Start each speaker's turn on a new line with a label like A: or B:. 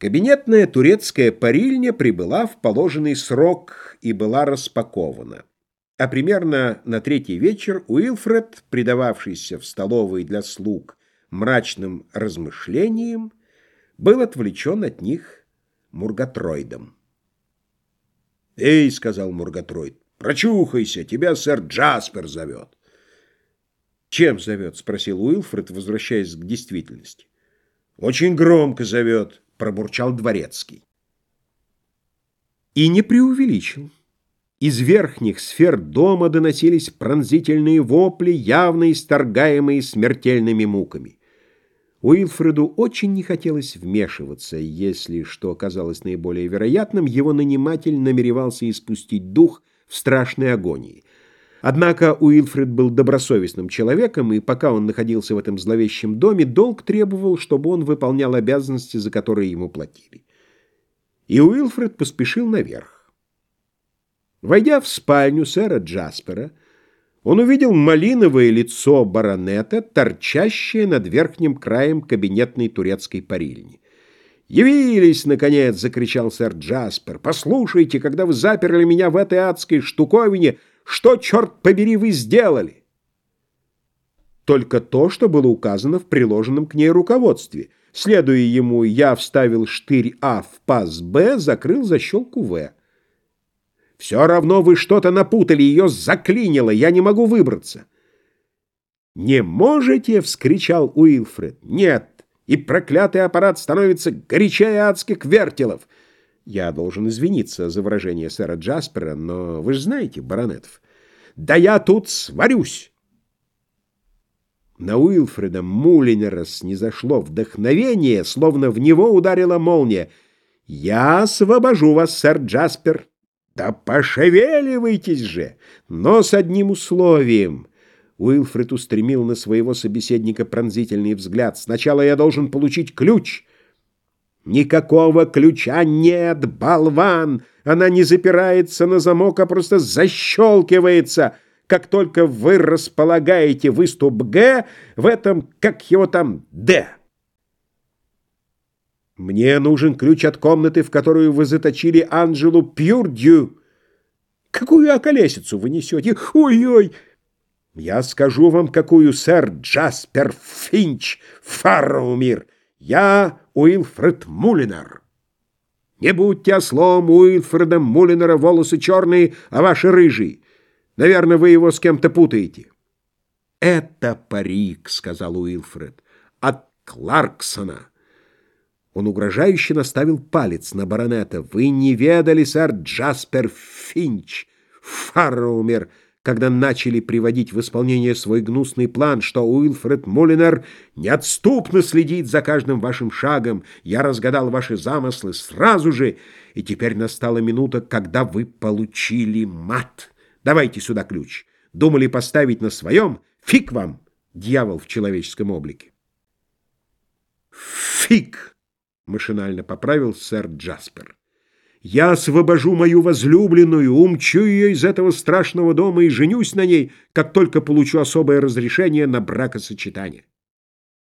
A: Кабинетная турецкая парильня прибыла в положенный срок и была распакована. А примерно на третий вечер Уилфред, предававшийся в столовой для слуг мрачным размышлениям, был отвлечен от них Мургатроидом. «Эй!» — сказал Мургатроид. «Прочухайся, тебя сэр Джаспер зовет». «Чем зовет?» — спросил Уилфред, возвращаясь к действительности. «Очень громко зовет» пробурчал дворецкий. И не преувеличил. Из верхних сфер дома доносились пронзительные вопли, явно исторгаемые смертельными муками. Уилфреду очень не хотелось вмешиваться, если, что оказалось наиболее вероятным, его наниматель намеревался испустить дух в страшной агонии. Однако Уилфред был добросовестным человеком, и пока он находился в этом зловещем доме, долг требовал, чтобы он выполнял обязанности, за которые ему платили. И Уилфред поспешил наверх. Войдя в спальню сэра Джаспера, он увидел малиновое лицо баронета, торчащее над верхним краем кабинетной турецкой парильни. «Явились, наконец!» — закричал сэр Джаспер. «Послушайте, когда вы заперли меня в этой адской штуковине, что, черт побери, вы сделали?» Только то, что было указано в приложенном к ней руководстве. Следуя ему, я вставил штырь А в паз Б, закрыл защелку В. «Все равно вы что-то напутали, ее заклинило, я не могу выбраться». «Не можете?» — вскричал Уилфред. «Нет, и проклятый аппарат становится горячее адских вертелов». Я должен извиниться за выражение сэра Джаспера, но вы же знаете, баронетов. Да я тут сварюсь. На Уилфреда Мулинера снизошло вдохновение, словно в него ударила молния. «Я освобожу вас, сэр Джаспер!» «Да пошевеливайтесь же! Но с одним условием!» Уилфред устремил на своего собеседника пронзительный взгляд. «Сначала я должен получить ключ!» Никакого ключа нет, болван! Она не запирается на замок, а просто защелкивается. Как только вы располагаете выступ Г в этом, как его там, Д. Мне нужен ключ от комнаты, в которую вы заточили Анжелу Пьюрдью. Какую околесицу вы несете? Ой-ой! Я скажу вам, какую, сэр Джаспер Финч, Фарроумир. Я Уилфред Мулинер. Не будьте ослом Уилфреда Мулинера, волосы черные, а ваши рыжие. Наверное, вы его с кем-то путаете. «Это парик», — сказал Уилфред, — «от Кларксона». Он угрожающе наставил палец на баронета. «Вы не ведали, сэр Джаспер Финч, Фарроумер, когда начали приводить в исполнение свой гнусный план, что Уилфред Мулинер неотступно следит за каждым вашим шагом. Я разгадал ваши замыслы сразу же, и теперь настала минута, когда вы получили мат. Давайте сюда ключ. Думали поставить на своем? Фиг вам, дьявол в человеческом облике. Фиг! Машинально поправил сэр Джаспер. Я освобожу мою возлюбленную, умчу ее из этого страшного дома и женюсь на ней, как только получу особое разрешение на бракосочетание.